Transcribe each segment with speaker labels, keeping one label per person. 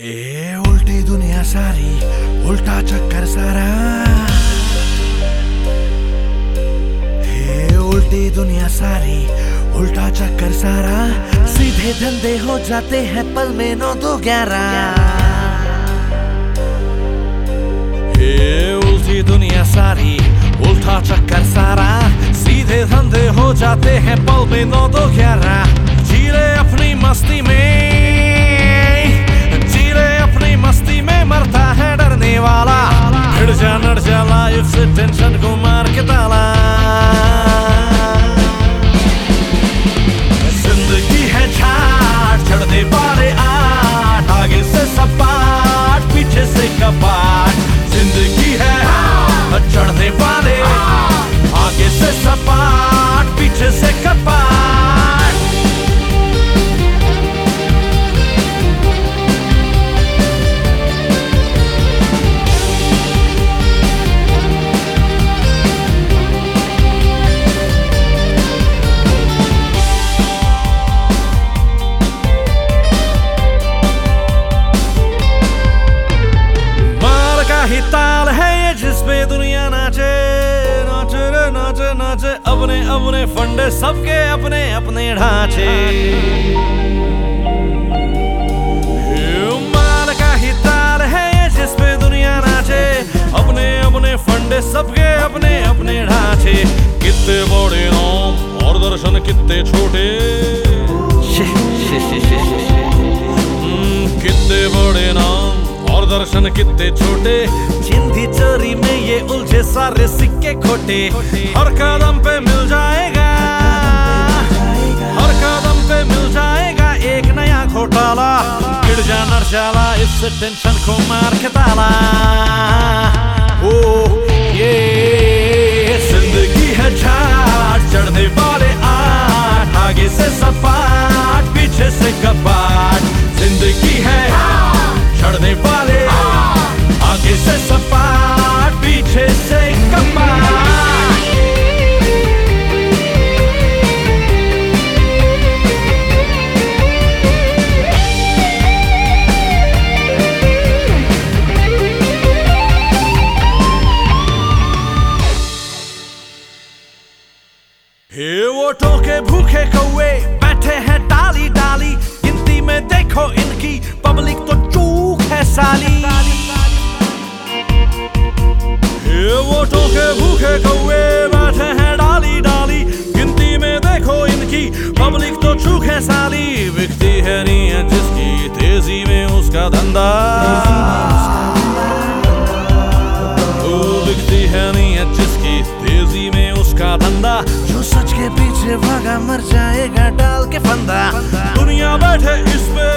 Speaker 1: ए उल्टी दुनिया सारी, उल्टा चक्कर सारा। हे उल्टी दुनिया सारी, उल्टा चक्कर सारा। सीधे धंधे हो जाते हैं पल में नौ दो ग्यारह। हे उल्टी दुनिया सारी, उल्टा चक्कर सारा। सीधे धंधे हो जाते हैं पल में नौ दो ग्यारह। जीरे अपनी मस्ती में ये दुनिया नाचे नाचे रे नाचे नाचे अपने अपने फंडे सबके अपने अपने ढांचे। का ही ताल है दुनिया नाचे अपने अपने फंडे सबके अपने अपने ढांचे। कितने बड़े नाम और दर्शन कितने छोटे। हम्म, कितने बड़े नाम दर्शन कितने छोटे। जिंदी चोरी में ये उलझे सारे सिक्के खोटे। हर कदम पे मिल जाएगा। हर कदम पे मिल जाएगा एक नया घोटाला। गिर जा नरशाला इस टेंशन को मार के ताला। ओ वोटों के भूखे कौए बैठे हैं डाली डाली, गिनती में देखो इनकी पब्लिक तो चूक है साली। हे वोटों के भूखे कौए बैठे हैं डाली डाली, गिनती में देखो इनकी पब्लिक तो चूक है साली। बिकती है नीयत जिसकी, तेज़ी में उसका धंधा। पीछे भागा मर जाएगा डाल के फंदा। दुनिया बैठे इस पे।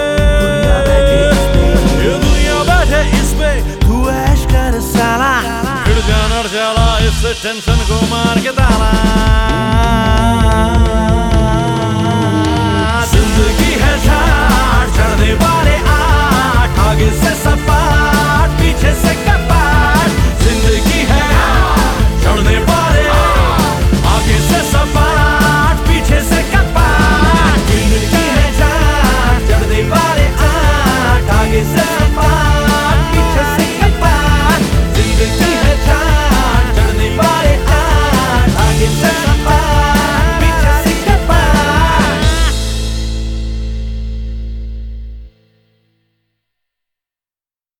Speaker 1: दुनिया बैठे इस पे। तू ऐश कर साला। फिर जान और जाला इस टेंशन को मार के ताला।